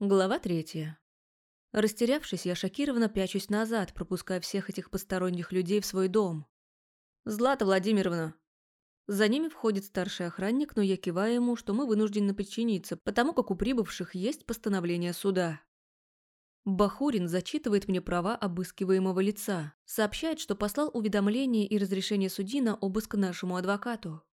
Глава третья. Растерявшись, я шокированно пячусь назад, пропуская всех этих посторонних людей в свой дом. «Злата Владимировна!» За ними входит старший охранник, но я киваю ему, что мы вынуждены подчиниться, потому как у прибывших есть постановление суда. Бахурин зачитывает мне права обыскиваемого лица, сообщает, что послал уведомление и разрешение судьи на обыск нашему адвокату.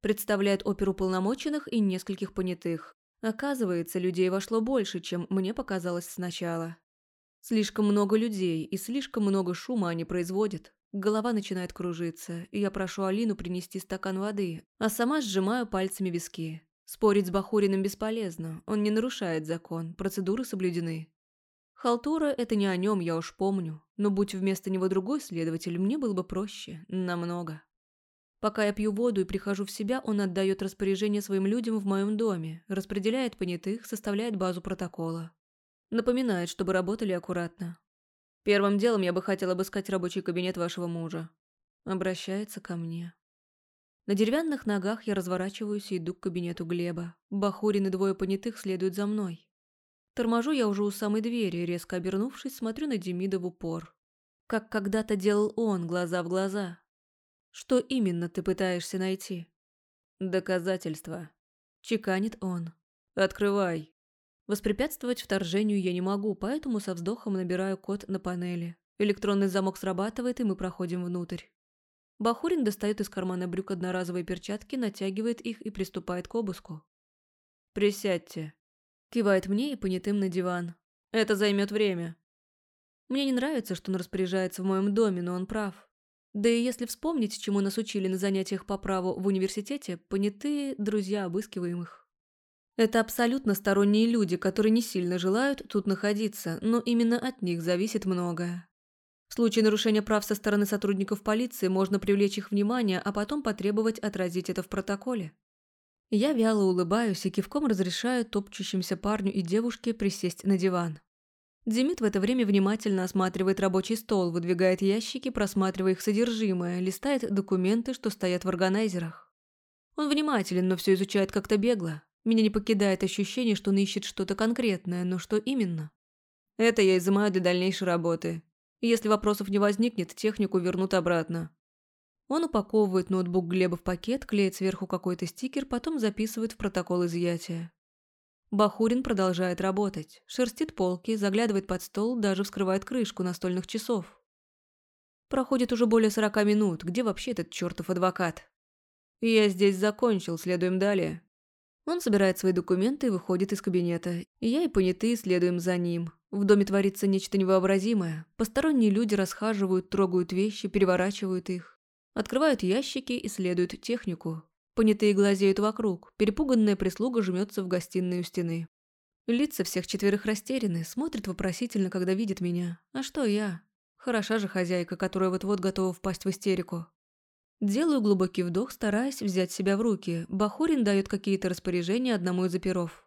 Представляет оперу полномоченных и нескольких понятых. Оказывается, людей вошло больше, чем мне показалось сначала. Слишком много людей и слишком много шума они производят. Голова начинает кружиться, и я прошу Алину принести стакан воды, а сама сжимаю пальцами виски. Спорить с Бахуриным бесполезно, он не нарушает закон, процедуры соблюдены. Халтура – это не о нем, я уж помню, но будь вместо него другой следователь, мне было бы проще, намного. Пока я пью воду и прихожу в себя, он отдает распоряжение своим людям в моем доме, распределяет понятых, составляет базу протокола. Напоминает, чтобы работали аккуратно. Первым делом я бы хотел обыскать рабочий кабинет вашего мужа. Обращается ко мне. На деревянных ногах я разворачиваюсь и иду к кабинету Глеба. Бахурин и двое понятых следуют за мной. Торможу я уже у самой двери, резко обернувшись, смотрю на Демида в упор. Как когда-то делал он, глаза в глаза. Что именно ты пытаешься найти? Доказательства. Чеканит он. Открывай. Воспрепятствовать вторжению я не могу, поэтому со вздохом набираю код на панели. Электронный замок срабатывает, и мы проходим внутрь. Бахурин достает из кармана брюк одноразовые перчатки, натягивает их и приступает к обыску. «Присядьте», – кивает мне и понятым на диван. «Это займет время». Мне не нравится, что он распоряжается в моем доме, но он прав. Да и если вспомнить, чему нас учили на занятиях по праву в университете, понятые друзья обыскиваемых. Это абсолютно сторонние люди, которые не сильно желают тут находиться, но именно от них зависит многое. В случае нарушения прав со стороны сотрудников полиции можно привлечь их внимание, а потом потребовать отразить это в протоколе. Я вяло улыбаюсь и кивком разрешаю топчущимся парню и девушке присесть на диван. Демид в это время внимательно осматривает рабочий стол, выдвигает ящики, просматривая их содержимое, листает документы, что стоят в органайзерах. Он внимателен, но все изучает как-то бегло. Меня не покидает ощущение, что он ищет что-то конкретное, но что именно? Это я изымаю для дальнейшей работы. Если вопросов не возникнет, технику вернут обратно. Он упаковывает ноутбук Глеба в пакет, клеит сверху какой-то стикер, потом записывает в протокол изъятия. Бахурин продолжает работать, шерстит полки, заглядывает под стол, даже вскрывает крышку настольных часов. Проходит уже более сорока минут, где вообще этот чертов адвокат? Я здесь закончил, следуем далее. Он собирает свои документы и выходит из кабинета. Я и понятые следуем за ним. В доме творится нечто невообразимое. Посторонние люди расхаживают, трогают вещи, переворачивают их. Открывают ящики, исследуют технику. Понятые глазеют вокруг, перепуганная прислуга жмется в гостиной стены. Лица всех четверых растеряны, смотрят вопросительно, когда видят меня. А что я? Хороша же хозяйка, которая вот-вот готова впасть в истерику. Делаю глубокий вдох, стараясь взять себя в руки. Бахурин дает какие-то распоряжения одному из оперов.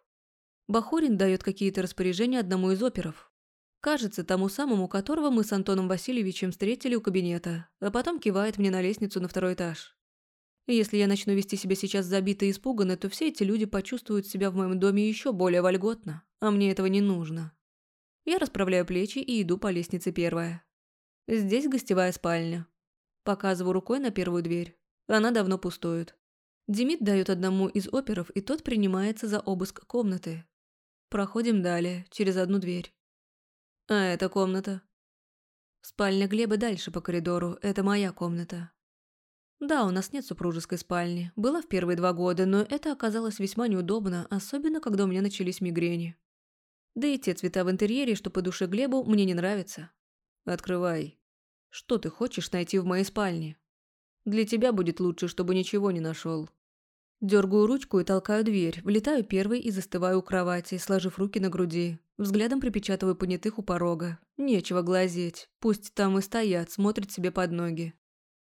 Бахурин дает какие-то распоряжения одному из оперов. Кажется, тому самому, которого мы с Антоном Васильевичем встретили у кабинета, а потом кивает мне на лестницу на второй этаж. Если я начну вести себя сейчас забито и испуганно, то все эти люди почувствуют себя в моем доме еще более вольготно, а мне этого не нужно. Я расправляю плечи и иду по лестнице первая. Здесь гостевая спальня. Показываю рукой на первую дверь. Она давно пустует. Демид дает одному из оперов, и тот принимается за обыск комнаты. Проходим далее, через одну дверь. А это комната. Спальня Глеба дальше по коридору, это моя комната. Да, у нас нет супружеской спальни. Была в первые два года, но это оказалось весьма неудобно, особенно когда у меня начались мигрени. Да и те цвета в интерьере, что по душе Глебу, мне не нравятся. Открывай. Что ты хочешь найти в моей спальне? Для тебя будет лучше, чтобы ничего не нашел. Дергаю ручку и толкаю дверь, влетаю первой и застываю у кровати, сложив руки на груди. Взглядом припечатываю понятых у порога. Нечего глазеть. Пусть там и стоят, смотрят себе под ноги.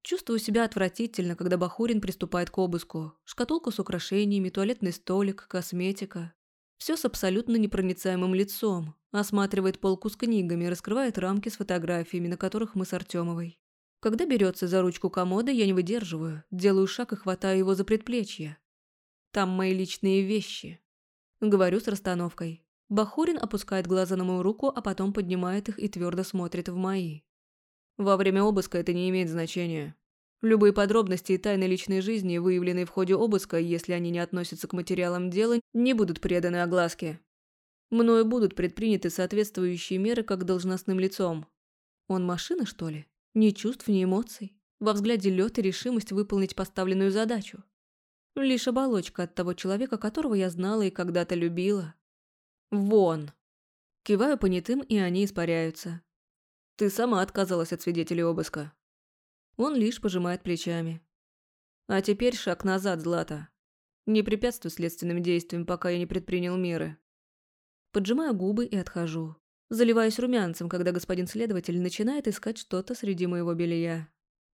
Чувствую себя отвратительно, когда Бахурин приступает к обыску. Шкатулка с украшениями, туалетный столик, косметика. Все с абсолютно непроницаемым лицом. Осматривает полку с книгами, раскрывает рамки с фотографиями, на которых мы с Артемовой. Когда берется за ручку комода, я не выдерживаю, делаю шаг и хватаю его за предплечье. Там мои личные вещи. Говорю с расстановкой. Бахурин опускает глаза на мою руку, а потом поднимает их и твердо смотрит в мои. Во время обыска это не имеет значения. Любые подробности и тайны личной жизни, выявленные в ходе обыска, если они не относятся к материалам дела, не будут преданы огласке. Мною будут предприняты соответствующие меры как должностным лицом. Он машина, что ли? Ни чувств, ни эмоций. Во взгляде лед и решимость выполнить поставленную задачу. Лишь оболочка от того человека, которого я знала и когда-то любила. Вон. Киваю понятым, и они испаряются. Ты сама отказалась от свидетелей обыска. Он лишь пожимает плечами. А теперь шаг назад, Злата. Не препятствуй следственным действиям, пока я не предпринял меры. Поджимаю губы и отхожу. Заливаюсь румянцем, когда господин следователь начинает искать что-то среди моего белья.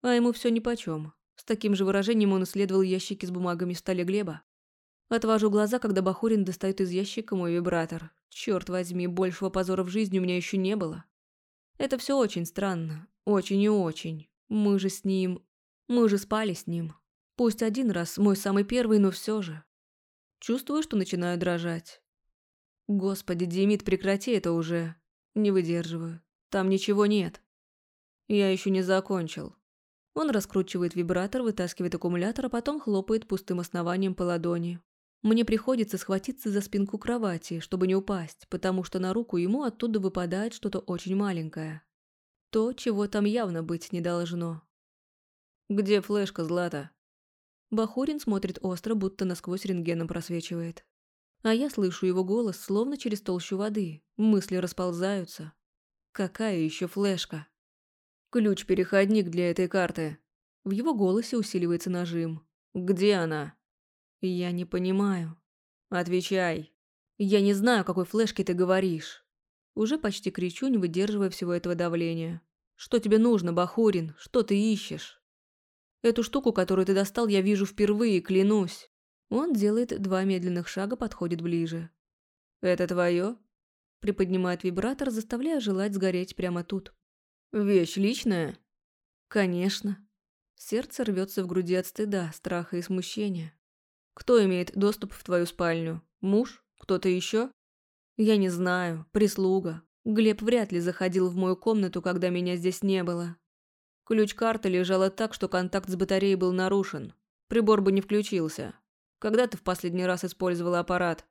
А ему все нипочем. С таким же выражением он исследовал ящики с бумагами в столе Глеба. Отвожу глаза, когда Бахурин достает из ящика мой вибратор. Черт возьми, большего позора в жизни у меня еще не было. Это все очень странно. Очень и очень. Мы же с ним... Мы же спали с ним. Пусть один раз, мой самый первый, но все же. Чувствую, что начинаю дрожать. Господи, Демид, прекрати это уже. Не выдерживаю. Там ничего нет. Я еще не закончил. Он раскручивает вибратор, вытаскивает аккумулятор, а потом хлопает пустым основанием по ладони. Мне приходится схватиться за спинку кровати, чтобы не упасть, потому что на руку ему оттуда выпадает что-то очень маленькое. То, чего там явно быть не должно. «Где флешка, Злата?» Бахурин смотрит остро, будто насквозь рентгеном просвечивает. А я слышу его голос, словно через толщу воды. Мысли расползаются. Какая еще флешка? Ключ-переходник для этой карты. В его голосе усиливается нажим. Где она? Я не понимаю. Отвечай. Я не знаю, о какой флешке ты говоришь. Уже почти кричу, не выдерживая всего этого давления. Что тебе нужно, Бахурин? Что ты ищешь? Эту штуку, которую ты достал, я вижу впервые, клянусь. Он делает два медленных шага, подходит ближе. «Это твое?» Приподнимает вибратор, заставляя желать сгореть прямо тут. «Вещь личная?» «Конечно». Сердце рвется в груди от стыда, страха и смущения. «Кто имеет доступ в твою спальню? Муж? Кто-то еще?» «Я не знаю. Прислуга. Глеб вряд ли заходил в мою комнату, когда меня здесь не было. Ключ-карта лежала так, что контакт с батареей был нарушен. Прибор бы не включился. Когда ты в последний раз использовала аппарат?»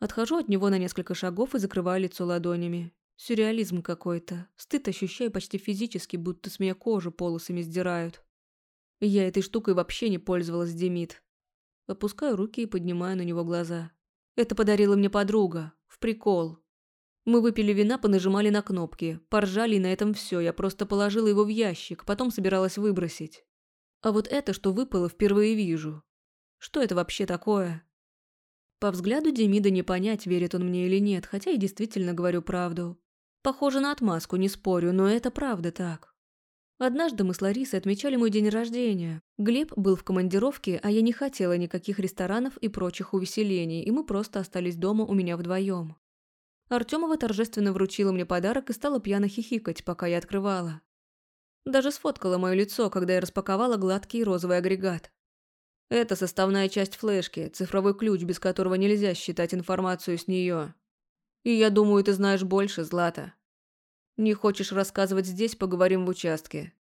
Отхожу от него на несколько шагов и закрываю лицо ладонями. Сюрреализм какой-то. Стыд ощущаю почти физически, будто с меня кожу полосами сдирают. Я этой штукой вообще не пользовалась, Демид. Опускаю руки и поднимаю на него глаза. Это подарила мне подруга. В прикол. Мы выпили вина, понажимали на кнопки. Поржали, и на этом все. Я просто положила его в ящик, потом собиралась выбросить. А вот это, что выпало, впервые вижу. Что это вообще такое? По взгляду Демида не понять, верит он мне или нет, хотя и действительно говорю правду. Похоже на отмазку, не спорю, но это правда так. Однажды мы с Ларисой отмечали мой день рождения. Глеб был в командировке, а я не хотела никаких ресторанов и прочих увеселений, и мы просто остались дома у меня вдвоем. Артемова торжественно вручила мне подарок и стала пьяно хихикать, пока я открывала. Даже сфоткала мое лицо, когда я распаковала гладкий розовый агрегат. Это составная часть флешки, цифровой ключ, без которого нельзя считать информацию с нее. И я думаю, ты знаешь больше, Злата. Не хочешь рассказывать здесь, поговорим в участке.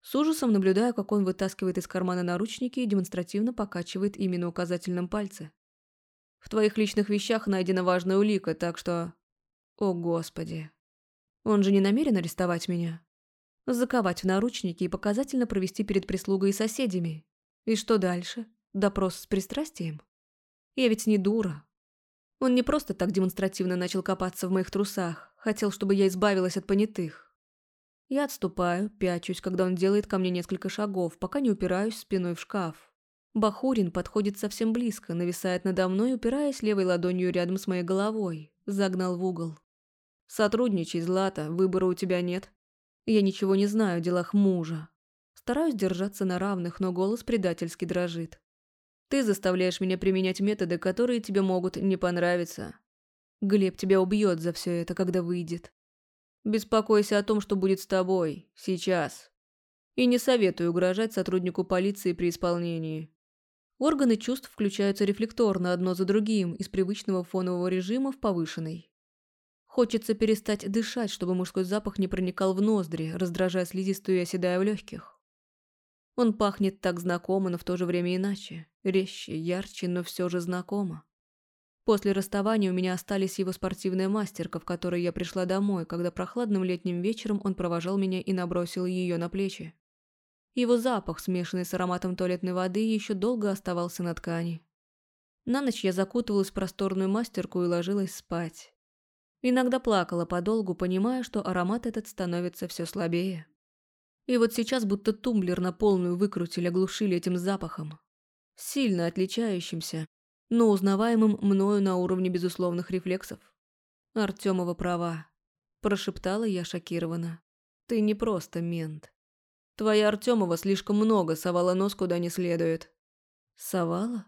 С ужасом наблюдаю, как он вытаскивает из кармана наручники и демонстративно покачивает ими на указательном пальце. В твоих личных вещах найдена важная улика, так что... О, Господи. Он же не намерен арестовать меня? Заковать в наручники и показательно провести перед прислугой и соседями. И что дальше? Допрос с пристрастием? Я ведь не дура. Он не просто так демонстративно начал копаться в моих трусах, хотел, чтобы я избавилась от понятых. Я отступаю, пячусь, когда он делает ко мне несколько шагов, пока не упираюсь спиной в шкаф. Бахурин подходит совсем близко, нависает надо мной, упираясь левой ладонью рядом с моей головой, загнал в угол. «Сотрудничай, Злата, выбора у тебя нет. Я ничего не знаю о делах мужа. Стараюсь держаться на равных, но голос предательски дрожит. Ты заставляешь меня применять методы, которые тебе могут не понравиться. Глеб тебя убьет за все это, когда выйдет. Беспокойся о том, что будет с тобой, сейчас. И не советую угрожать сотруднику полиции при исполнении. Органы чувств включаются рефлекторно одно за другим из привычного фонового режима в повышенный. Хочется перестать дышать, чтобы мужской запах не проникал в ноздри, раздражая слизистую и оседая в легких. Он пахнет так знакомо, но в то же время иначе. Резче, ярче, но все же знакомо. После расставания у меня остались его спортивная мастерка, в которой я пришла домой, когда прохладным летним вечером он провожал меня и набросил ее на плечи. Его запах, смешанный с ароматом туалетной воды, еще долго оставался на ткани. На ночь я закутывалась в просторную мастерку и ложилась спать. Иногда плакала подолгу, понимая, что аромат этот становится все слабее. И вот сейчас будто тумблер на полную выкрутили, оглушили этим запахом. Сильно отличающимся, но узнаваемым мною на уровне безусловных рефлексов. Артемова права. Прошептала я шокированно. Ты не просто мент. Твоя Артемова слишком много совала нос куда не следует. Совала?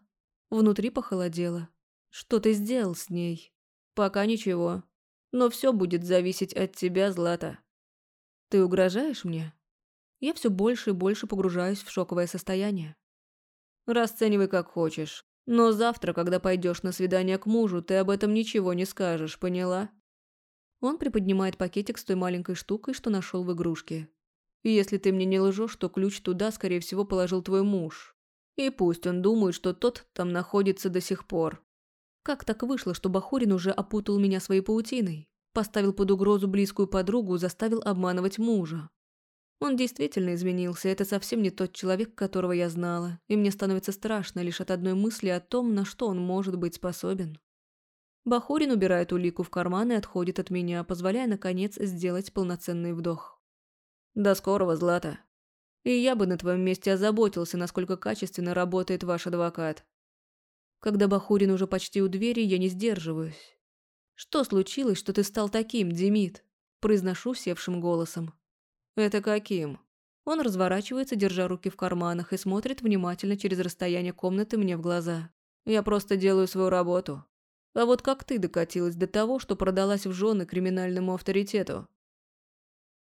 Внутри похолодело. Что ты сделал с ней? Пока ничего. Но все будет зависеть от тебя, Злата. Ты угрожаешь мне? Я все больше и больше погружаюсь в шоковое состояние. Расценивай как хочешь. Но завтра, когда пойдешь на свидание к мужу, ты об этом ничего не скажешь, поняла? Он приподнимает пакетик с той маленькой штукой, что нашел в игрушке. И если ты мне не лжешь, то ключ туда, скорее всего, положил твой муж. И пусть он думает, что тот там находится до сих пор. Как так вышло, что Бахурин уже опутал меня своей паутиной? Поставил под угрозу близкую подругу, заставил обманывать мужа. Он действительно изменился, это совсем не тот человек, которого я знала, и мне становится страшно лишь от одной мысли о том, на что он может быть способен. Бахурин убирает улику в карман и отходит от меня, позволяя, наконец, сделать полноценный вдох. «До скорого, Злата. И я бы на твоем месте озаботился, насколько качественно работает ваш адвокат. Когда Бахурин уже почти у двери, я не сдерживаюсь. Что случилось, что ты стал таким, Демид?» Произношу севшим голосом. «Это каким?» Он разворачивается, держа руки в карманах, и смотрит внимательно через расстояние комнаты мне в глаза. «Я просто делаю свою работу. А вот как ты докатилась до того, что продалась в жены криминальному авторитету?»